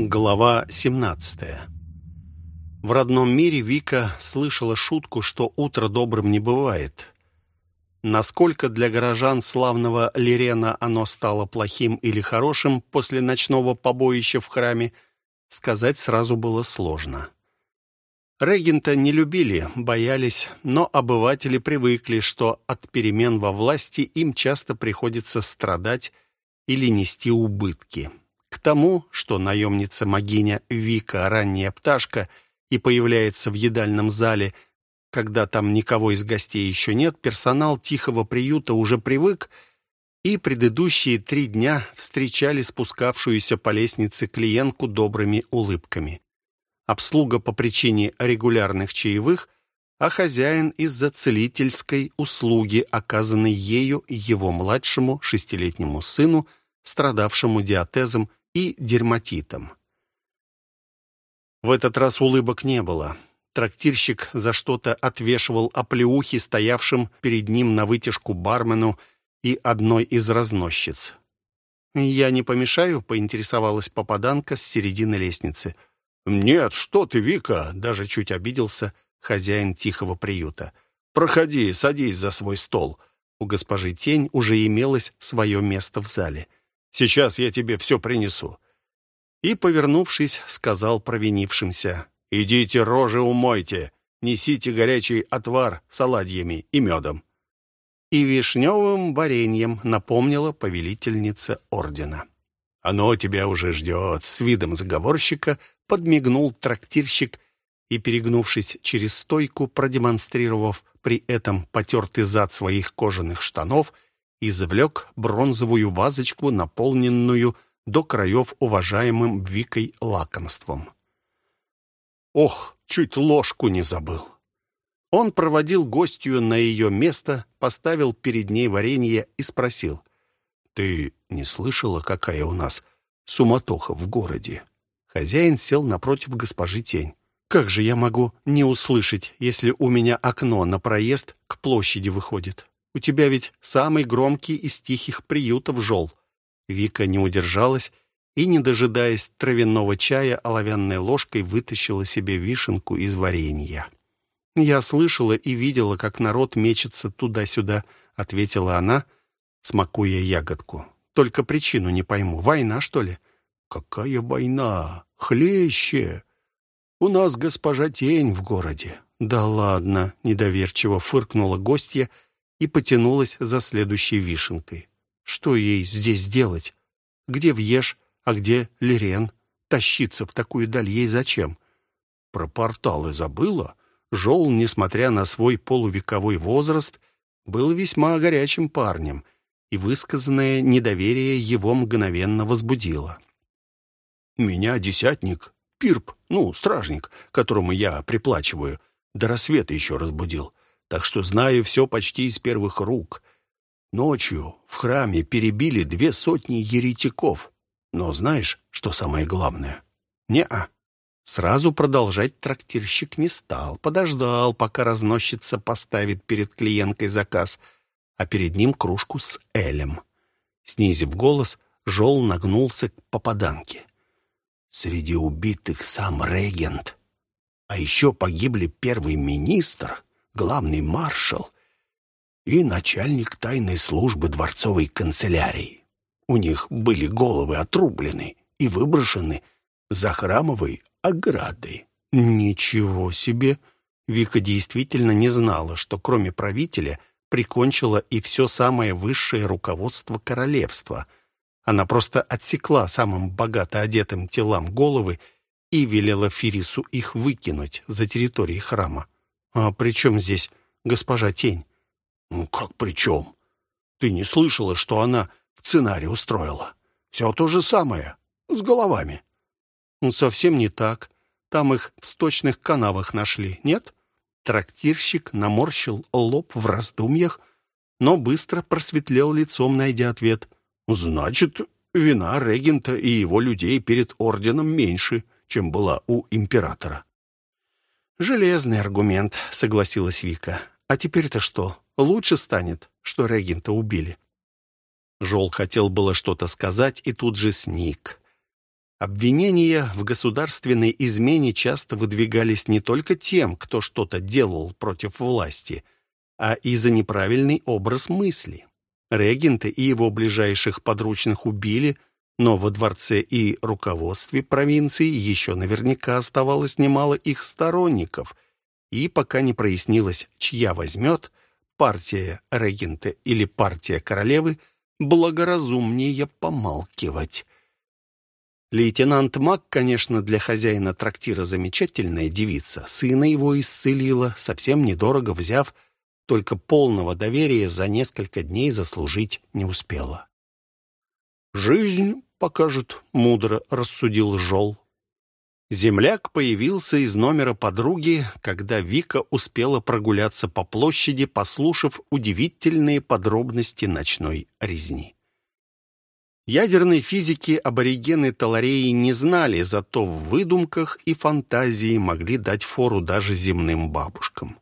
Глава 17 В родном мире Вика слышала шутку, что утро добрым не бывает. Насколько для горожан славного Лирена оно стало плохим или хорошим после ночного побоища в храме, сказать сразу было сложно. Регента не любили, боялись, но обыватели привыкли, что от перемен во власти им часто приходится страдать или нести убытки. К тому, что наемница-могиня Вика, ранняя пташка, и появляется в едальном зале, когда там никого из гостей еще нет, персонал тихого приюта уже привык, и предыдущие три дня встречали спускавшуюся по лестнице клиентку добрыми улыбками. Обслуга по причине регулярных чаевых, а хозяин из-за целительской услуги, оказанной ею его младшему шестилетнему сыну, страдавшему диатезом и дерматитом. В этот раз улыбок не было. Трактирщик за что-то отвешивал оплеухи стоявшим перед ним на вытяжку бармену и одной из разносчиц. «Я не помешаю?» — поинтересовалась попаданка с середины лестницы. «Нет, что ты, Вика!» — даже чуть обиделся хозяин тихого приюта. «Проходи, садись за свой стол». У госпожи Тень уже имелось свое место в зале — Сейчас я тебе все принесу». И, повернувшись, сказал провинившимся, «Идите рожи умойте, несите горячий отвар с оладьями и медом». И вишневым вареньем напомнила повелительница ордена. «Оно тебя уже ждет», — с видом заговорщика подмигнул трактирщик и, перегнувшись через стойку, продемонстрировав при этом потертый зад своих кожаных штанов — извлек бронзовую вазочку, наполненную до краев уважаемым Викой лакомством. Ох, чуть ложку не забыл. Он проводил гостью на ее место, поставил перед ней варенье и спросил. «Ты не слышала, какая у нас суматоха в городе?» Хозяин сел напротив госпожи Тень. «Как же я могу не услышать, если у меня окно на проезд к площади выходит? У тебя ведь самый громкий из тихих приютов жол». Вика не удержалась и, не дожидаясь травяного чая, оловянной ложкой вытащила себе вишенку из варенья. «Я слышала и видела, как народ мечется туда-сюда», — ответила она, смакуя ягодку. «Только причину не пойму. Война, что ли?» «Какая война? Хлеще! У нас госпожа Тень в городе». «Да ладно», — недоверчиво фыркнула гостья, — и потянулась за следующей вишенкой. Что ей здесь делать? Где Вьеш, а где Лирен? Тащиться в такую даль ей зачем? Про порталы забыла? Жол, несмотря на свой полувековой возраст, был весьма горячим парнем, и высказанное недоверие его мгновенно возбудило. «Меня десятник, пирп, ну, стражник, которому я приплачиваю, до рассвета еще разбудил так что знаю все почти из первых рук. Ночью в храме перебили две сотни еретиков. Но знаешь, что самое главное? Не-а. Сразу продолжать трактирщик не стал. Подождал, пока разносчица поставит перед клиенткой заказ, а перед ним кружку с элем. Снизив голос, Жол нагнулся к попаданке. Среди убитых сам регент. А еще погибли первый министр, главный маршал и начальник тайной службы дворцовой канцелярии. У них были головы отрублены и выброшены за храмовой оградой. Ничего себе! Вика действительно не знала, что кроме правителя прикончила и все самое высшее руководство королевства. Она просто отсекла самым богато одетым телам головы и велела Фирису их выкинуть за территорией храма. «А при чем здесь госпожа Тень?» «Ну, как при чем? Ты не слышала, что она в сценарий устроила? Все то же самое, с головами». «Ну, совсем не так. Там их в сточных канавах нашли, нет?» Трактирщик наморщил лоб в раздумьях, но быстро просветлел лицом, найдя ответ. «Значит, вина регента и его людей перед орденом меньше, чем была у императора. «Железный аргумент», — согласилась Вика. «А теперь-то что? Лучше станет, что регента убили». Жол хотел было что-то сказать и тут же сник. Обвинения в государственной измене часто выдвигались не только тем, кто что-то делал против власти, а и за неправильный образ мысли. Регента и его ближайших подручных убили, но во дворце и руководстве провинции еще наверняка оставалось немало их сторонников, и пока не прояснилось, чья возьмет, партия регента или партия королевы, благоразумнее помалкивать. Лейтенант Мак, конечно, для хозяина трактира замечательная девица. Сына его исцелила, совсем недорого взяв, только полного доверия за несколько дней заслужить не успела. «Жизнь покажет», — мудро рассудил Жол. Земляк появился из номера подруги, когда Вика успела прогуляться по площади, послушав удивительные подробности ночной резни. Ядерной физики аборигены Талареи не знали, зато в выдумках и фантазии могли дать фору даже земным бабушкам.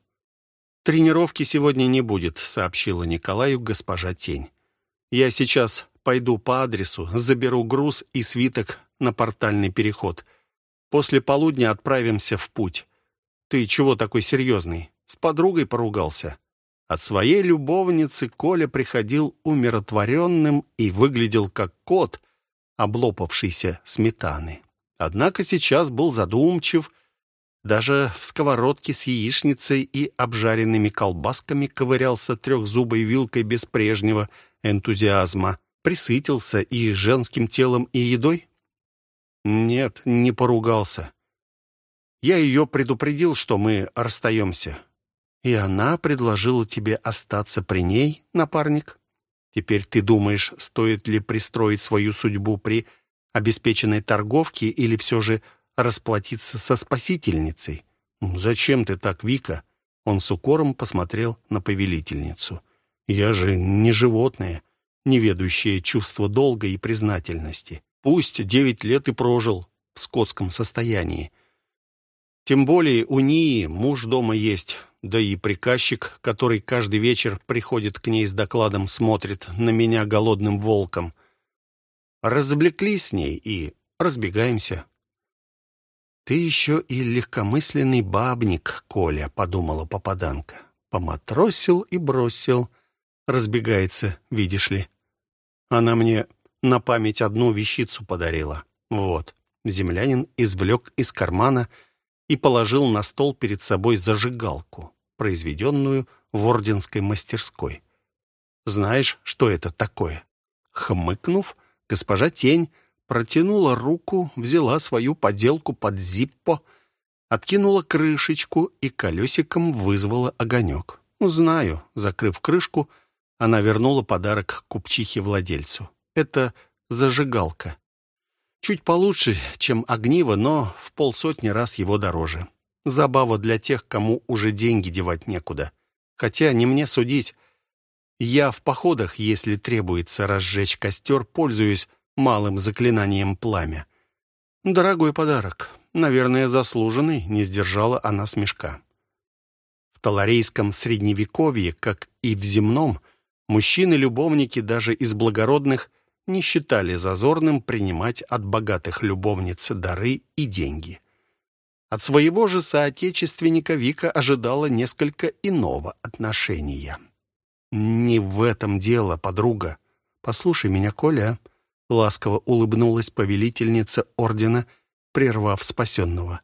«Тренировки сегодня не будет», — сообщила Николаю госпожа Тень. «Я сейчас пойду по адресу, заберу груз и свиток на портальный переход. После полудня отправимся в путь. Ты чего такой серьезный? С подругой поругался?» От своей любовницы Коля приходил умиротворенным и выглядел как кот, облопавшийся сметаны. Однако сейчас был задумчив, даже в сковородке с яичницей и обжаренными колбасками ковырялся трехзубой вилкой без прежнего энтузиазма. Присытился и женским телом, и едой? Нет, не поругался. Я ее предупредил, что мы расстаемся. И она предложила тебе остаться при ней, напарник? Теперь ты думаешь, стоит ли пристроить свою судьбу при обеспеченной торговке или все же расплатиться со спасительницей? «Зачем ты так, Вика?» Он с укором посмотрел на повелительницу. «Я же не животное, не ведущее чувство долга и признательности. Пусть девять лет и прожил в скотском состоянии. Тем более у Нии муж дома есть, да и приказчик, который каждый вечер приходит к ней с докладом, смотрит на меня голодным волком. Развлеклись с ней и разбегаемся. «Ты еще и легкомысленный бабник, Коля», — подумала попаданка. Поматросил и бросил. Разбегается, видишь ли. Она мне на память одну вещицу подарила. Вот. Землянин извлек из кармана и положил на стол перед собой зажигалку, произведенную в орденской мастерской. «Знаешь, что это такое?» Хмыкнув, госпожа Тень протянула руку, взяла свою поделку под зиппо, откинула крышечку и колесиком вызвала огонек. «Знаю», — закрыв крышку, она вернула подарок купчихе-владельцу. «Это зажигалка. Чуть получше, чем огниво, но в полсотни раз его дороже. Забава для тех, кому уже деньги девать некуда. Хотя не мне судить. Я в походах, если требуется разжечь костер, пользуюсь малым заклинанием пламя. Дорогой подарок. Наверное, заслуженный, не сдержала она смешка. В таларейском средневековье, как и в земном, мужчины-любовники даже из благородных не считали зазорным принимать от богатых любовниц дары и деньги. От своего же соотечественника Вика ожидала несколько иного отношения. «Не в этом дело, подруга. Послушай меня, Коля», — ласково улыбнулась повелительница ордена, прервав спасенного.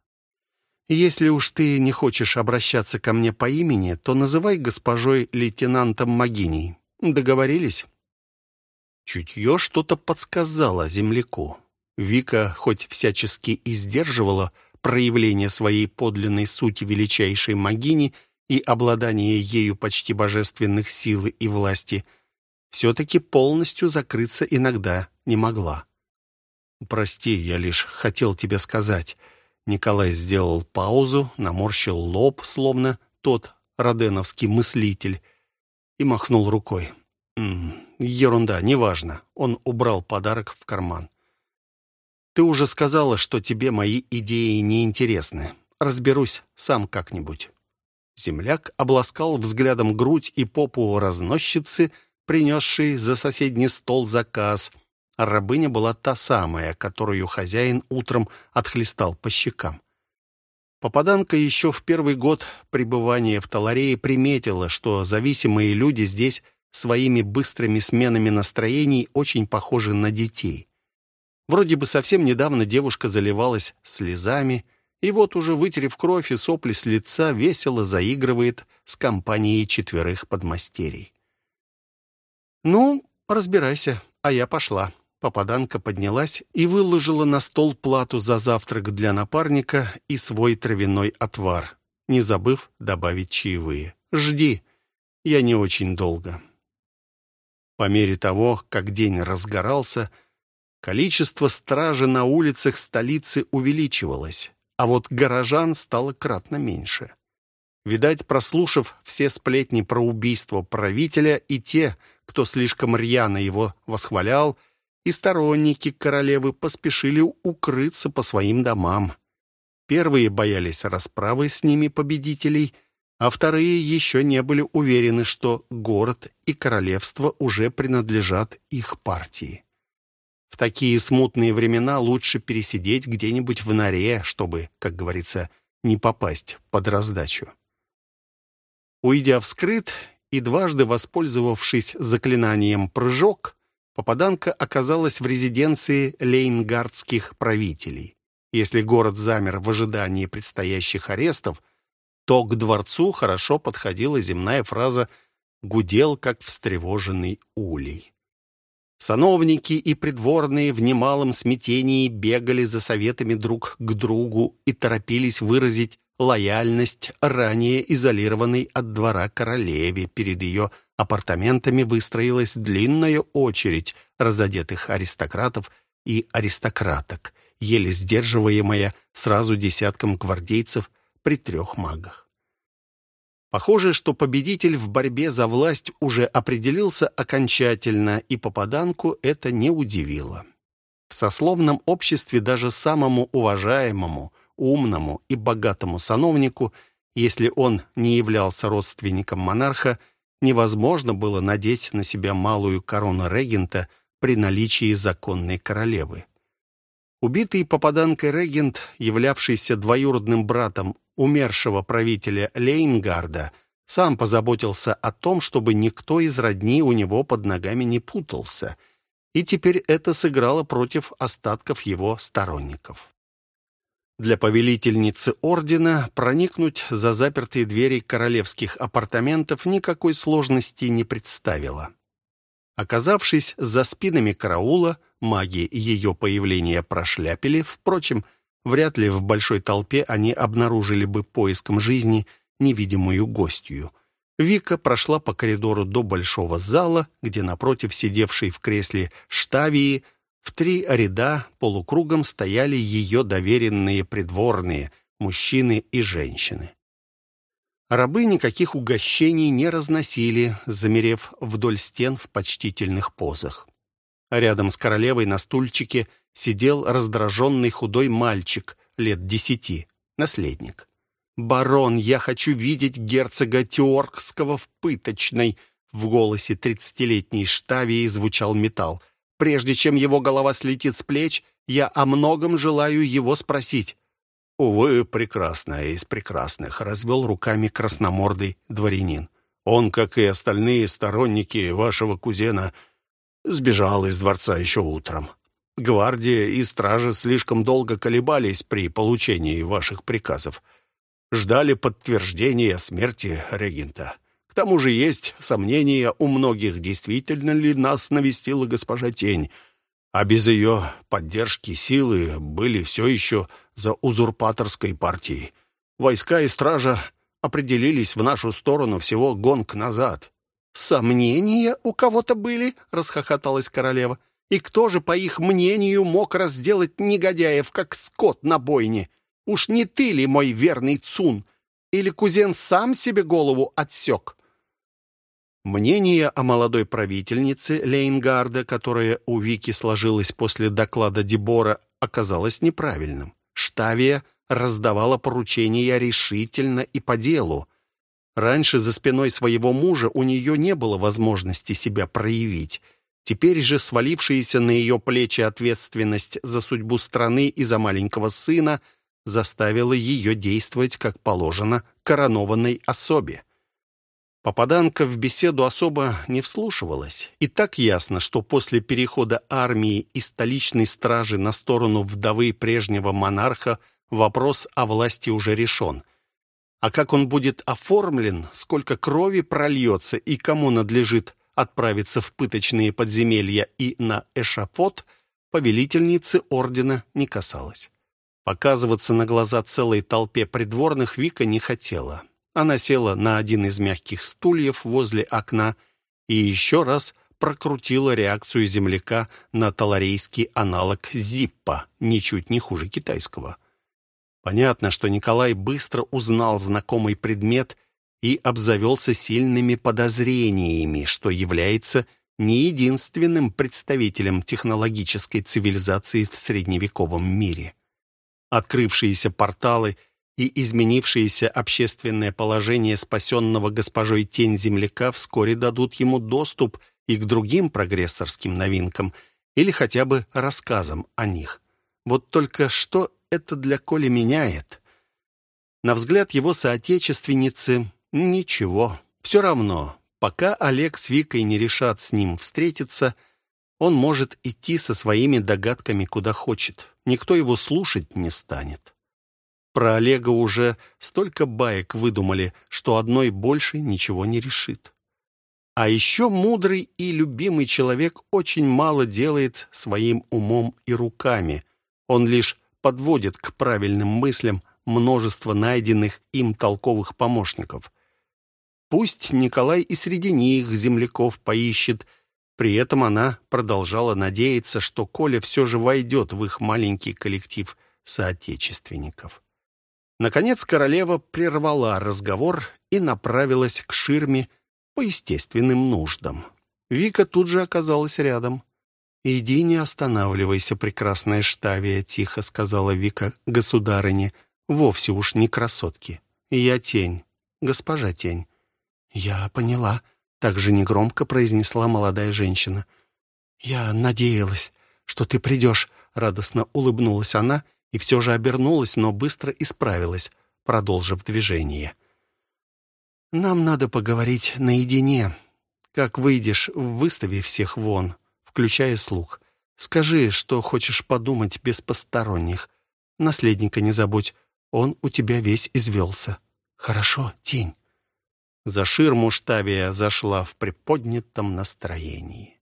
«Если уж ты не хочешь обращаться ко мне по имени, то называй госпожой лейтенантом Магиней. Договорились?» Чутье что-то подсказало земляку. Вика хоть всячески и сдерживала проявление своей подлинной сути величайшей могини и обладание ею почти божественных сил и власти, все-таки полностью закрыться иногда не могла. «Прости, я лишь хотел тебе сказать». Николай сделал паузу, наморщил лоб, словно тот роденовский мыслитель, и махнул рукой. «М -м, Ерунда, неважно. Он убрал подарок в карман. Ты уже сказала, что тебе мои идеи не интересны. Разберусь сам как-нибудь. Земляк обласкал взглядом грудь и попу разносчицы, принесшей за соседний стол заказ, рабыня была та самая, которую хозяин утром отхлестал по щекам. Попаданка еще в первый год пребывания в Таларее приметила, что зависимые люди здесь своими быстрыми сменами настроений очень похожи на детей. Вроде бы совсем недавно девушка заливалась слезами, и вот уже, вытерев кровь и сопли с лица, весело заигрывает с компанией четверых подмастерий. «Ну, разбирайся, а я пошла». Попаданка поднялась и выложила на стол плату за завтрак для напарника и свой травяной отвар, не забыв добавить чаевые. «Жди, я не очень долго». По мере того, как день разгорался, количество стражи на улицах столицы увеличивалось, а вот горожан стало кратно меньше. Видать, прослушав все сплетни про убийство правителя и те, кто слишком рьяно его восхвалял, и сторонники королевы поспешили укрыться по своим домам. Первые боялись расправы с ними победителей, а вторые еще не были уверены, что город и королевство уже принадлежат их партии. В такие смутные времена лучше пересидеть где-нибудь в норе, чтобы, как говорится, не попасть под раздачу. Уйдя вскрыт и дважды воспользовавшись заклинанием «прыжок», попаданка оказалась в резиденции лейнгардских правителей. Если город замер в ожидании предстоящих арестов, то к дворцу хорошо подходила земная фраза «гудел, как встревоженный улей». Сановники и придворные в немалом смятении бегали за советами друг к другу и торопились выразить лояльность ранее изолированной от двора королеве перед ее апартаментами выстроилась длинная очередь разодетых аристократов и аристократок, еле сдерживаемая сразу десятком гвардейцев при трех магах. Похоже, что победитель в борьбе за власть уже определился окончательно, и попаданку это не удивило. В сословном обществе даже самому уважаемому, умному и богатому сановнику, если он не являлся родственником монарха, невозможно было надеть на себя малую корону регента при наличии законной королевы. Убитый попаданкой регент, являвшийся двоюродным братом умершего правителя Лейнгарда, сам позаботился о том, чтобы никто из родни у него под ногами не путался, и теперь это сыграло против остатков его сторонников. Для повелительницы ордена проникнуть за запертые двери королевских апартаментов никакой сложности не представило. Оказавшись за спинами караула, маги ее появления прошляпили, впрочем, вряд ли в большой толпе они обнаружили бы поиском жизни невидимую гостью. Вика прошла по коридору до большого зала, где напротив сидевшей в кресле Штавии в три ряда полукругом стояли ее доверенные придворные, мужчины и женщины. Рабы никаких угощений не разносили, замерев вдоль стен в почтительных позах. Рядом с королевой на стульчике сидел раздраженный худой мальчик лет десяти, наследник. «Барон, я хочу видеть герцога Теоргского в пыточной!» В голосе тридцатилетней Штавии звучал металл. Прежде чем его голова слетит с плеч, я о многом желаю его спросить». «Увы, прекрасная из прекрасных», — развел руками красномордый дворянин. «Он, как и остальные сторонники вашего кузена, сбежал из дворца еще утром. Гвардия и стражи слишком долго колебались при получении ваших приказов. Ждали подтверждения смерти регента. К тому же есть сомнения у многих, действительно ли нас навестила госпожа Тень, а без ее поддержки силы были все еще за узурпаторской партией. Войска и стража определились в нашу сторону всего гонг назад. «Сомнения у кого-то были?» — расхохоталась королева. «И кто же, по их мнению, мог разделать негодяев, как скот на бойне? Уж не ты ли, мой верный Цун? Или кузен сам себе голову отсек?» Мнение о молодой правительнице Лейнгарда, которое у Вики сложилось после доклада Дебора, оказалось неправильным. Штавия раздавала поручения решительно и по делу. Раньше за спиной своего мужа у нее не было возможности себя проявить. Теперь же свалившаяся на ее плечи ответственность за судьбу страны и за маленького сына заставила ее действовать, как положено, коронованной особе. Попаданка в беседу особо не вслушивалась. И так ясно, что после перехода армии и столичной стражи на сторону вдовы прежнего монарха вопрос о власти уже решен. А как он будет оформлен, сколько крови прольется и кому надлежит отправиться в пыточные подземелья и на эшафот, повелительницы ордена не касалось. Показываться на глаза целой толпе придворных Вика не хотела. Она села на один из мягких стульев возле окна и еще раз прокрутила реакцию земляка на таларейский аналог Зиппа, ничуть не хуже китайского. Понятно, что Николай быстро узнал знакомый предмет и обзавелся сильными подозрениями, что является не единственным представителем технологической цивилизации в средневековом мире. Открывшиеся порталы — и изменившееся общественное положение спасенного госпожой Тень Земляка вскоре дадут ему доступ и к другим прогрессорским новинкам, или хотя бы рассказам о них. Вот только что это для Коли меняет? На взгляд его соотечественницы — ничего. Все равно, пока Олег с Викой не решат с ним встретиться, он может идти со своими догадками куда хочет. Никто его слушать не станет. Про Олега уже столько баек выдумали, что одной больше ничего не решит. А еще мудрый и любимый человек очень мало делает своим умом и руками. Он лишь подводит к правильным мыслям множество найденных им толковых помощников. Пусть Николай и среди них земляков поищет, при этом она продолжала надеяться, что Коля все же войдет в их маленький коллектив соотечественников. Наконец королева прервала разговор и направилась к ширме по естественным нуждам. Вика тут же оказалась рядом. «Иди, не останавливайся, прекрасная Штавия», — тихо сказала Вика государыне. «Вовсе уж не красотки. Я тень, госпожа тень». «Я поняла», — также негромко произнесла молодая женщина. «Я надеялась, что ты придешь», — радостно улыбнулась она и все же обернулась, но быстро исправилась, продолжив движение. «Нам надо поговорить наедине. Как выйдешь, выстави всех вон, включая слух. Скажи, что хочешь подумать без посторонних. Наследника не забудь, он у тебя весь извелся. Хорошо, тень». За ширму Штавия зашла в приподнятом настроении.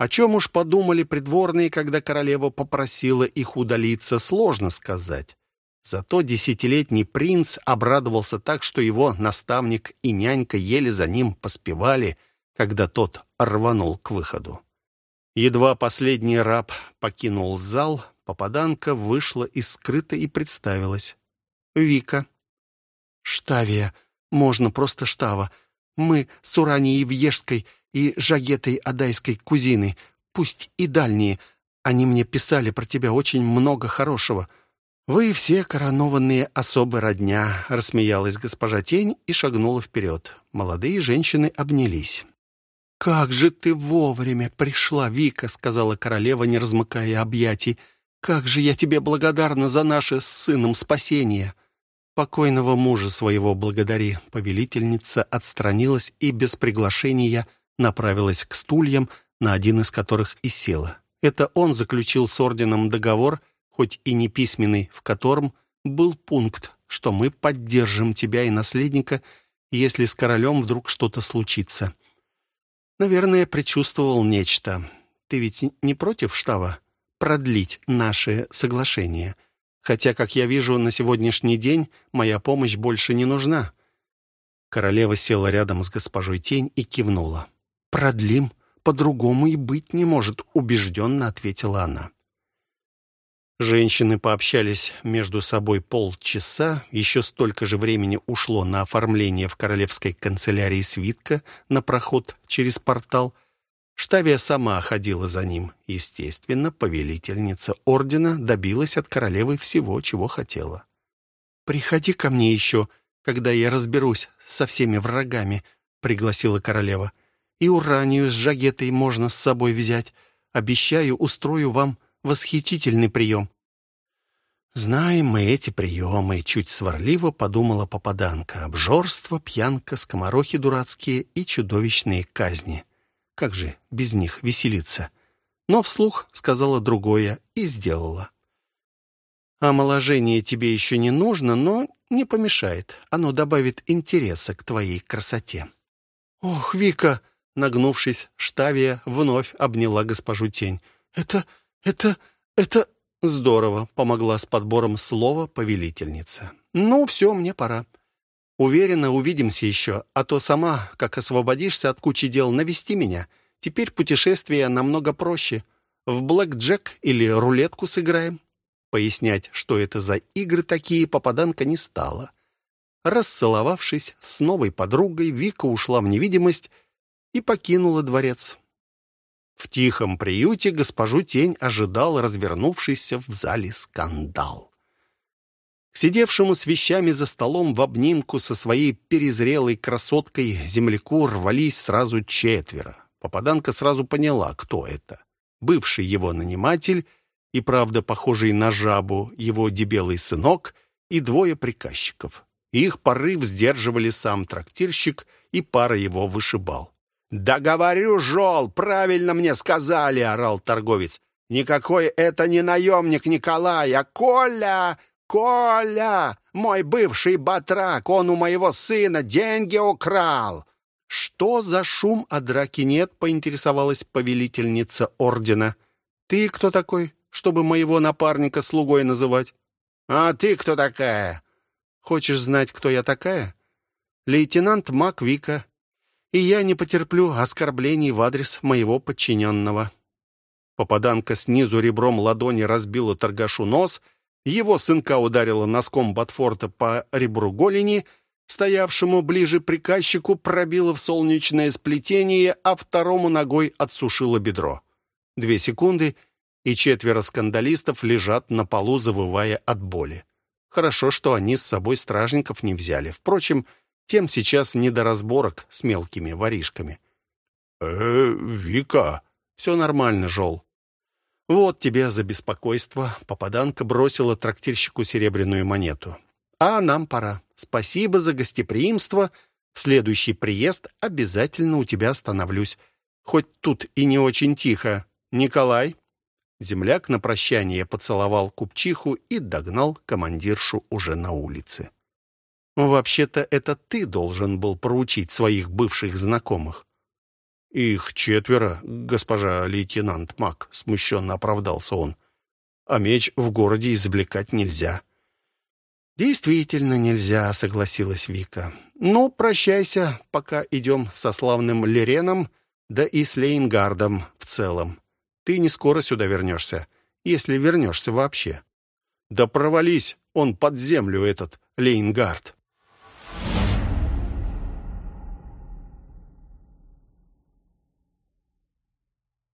О чем уж подумали придворные, когда королева попросила их удалиться, сложно сказать. Зато десятилетний принц обрадовался так, что его наставник и нянька еле за ним поспевали, когда тот рванул к выходу. Едва последний раб покинул зал, попаданка вышла из скрыта и представилась. «Вика». «Штавия. Можно просто Штава. Мы с Уранией Вьежской и Жагетой Адайской кузины, пусть и дальние. Они мне писали про тебя очень много хорошего. Вы все коронованные особы родня», — рассмеялась госпожа Тень и шагнула вперед. Молодые женщины обнялись. «Как же ты вовремя пришла, Вика», — сказала королева, не размыкая объятий. «Как же я тебе благодарна за наше с сыном спасение!» «Покойного мужа своего благодари», — повелительница отстранилась и без приглашения — направилась к стульям, на один из которых и села. Это он заключил с орденом договор, хоть и не письменный, в котором был пункт, что мы поддержим тебя и наследника, если с королем вдруг что-то случится. Наверное, предчувствовал нечто. Ты ведь не против, Штава, продлить наше соглашение? Хотя, как я вижу, на сегодняшний день моя помощь больше не нужна». Королева села рядом с госпожой Тень и кивнула продлим. По-другому и быть не может», — убежденно ответила она. Женщины пообщались между собой полчаса, еще столько же времени ушло на оформление в королевской канцелярии свитка на проход через портал. Штавия сама ходила за ним. Естественно, повелительница ордена добилась от королевы всего, чего хотела. «Приходи ко мне еще, когда я разберусь со всеми врагами», — пригласила королева. И уранию с жагетой можно с собой взять. Обещаю, устрою вам восхитительный прием». «Знаем мы эти приемы», — чуть сварливо подумала попаданка. «Обжорство, пьянка, скоморохи дурацкие и чудовищные казни. Как же без них веселиться?» Но вслух сказала другое и сделала. «Омоложение тебе еще не нужно, но не помешает. Оно добавит интереса к твоей красоте». «Ох, Вика!» — нагнувшись, Штавия вновь обняла госпожу Тень. «Это... это... это...» «Здорово», — помогла с подбором слова повелительница. «Ну, все, мне пора. Уверена, увидимся еще, а то сама, как освободишься от кучи дел, навести меня. Теперь путешествие намного проще. В блэк-джек или рулетку сыграем». Пояснять, что это за игры такие, попаданка не стала. Расцеловавшись с новой подругой, Вика ушла в невидимость и покинула дворец. В тихом приюте госпожу Тень ожидал развернувшийся в зале скандал. Сидевшему с вещами за столом в обнимку со своей перезрелой красоткой земляку рвались сразу четверо. Попаданка сразу поняла, кто это. Бывший его наниматель и, правда, похожий на жабу, его дебелый сынок и двое приказчиков. Их порыв сдерживали сам трактирщик и пара его вышибал. «Да говорю, Жол, правильно мне сказали!» — орал торговец. «Никакой это не наемник Николай, а Коля! Коля! Мой бывший батрак, он у моего сына деньги украл!» «Что за шум, а драки нет?» — поинтересовалась повелительница ордена. «Ты кто такой, чтобы моего напарника слугой называть?» «А ты кто такая?» «Хочешь знать, кто я такая?» «Лейтенант Мак Вика, и я не потерплю оскорблений в адрес моего подчиненного». Попаданка снизу ребром ладони разбила торгашу нос, его сынка ударила носком Батфорта по ребру голени, стоявшему ближе приказчику пробила в солнечное сплетение, а второму ногой отсушила бедро. Две секунды, и четверо скандалистов лежат на полу, завывая от боли. Хорошо, что они с собой стражников не взяли. Впрочем, тем сейчас не до разборок с мелкими воришками. «Э, Вика...» «Все нормально, Жол». «Вот тебе за беспокойство». Попаданка бросила трактирщику серебряную монету. «А нам пора. Спасибо за гостеприимство. В следующий приезд обязательно у тебя остановлюсь. Хоть тут и не очень тихо. Николай?» Земляк на прощание поцеловал купчиху и догнал командиршу уже на улице. Вообще-то это ты должен был проучить своих бывших знакомых. Их четверо, госпожа лейтенант Мак, смущенно оправдался он. А меч в городе извлекать нельзя. Действительно нельзя, согласилась Вика. Ну, прощайся, пока идем со славным Лереном, да и с Лейнгардом в целом. Ты не скоро сюда вернешься, если вернешься вообще. Да провались он под землю, этот Лейнгард.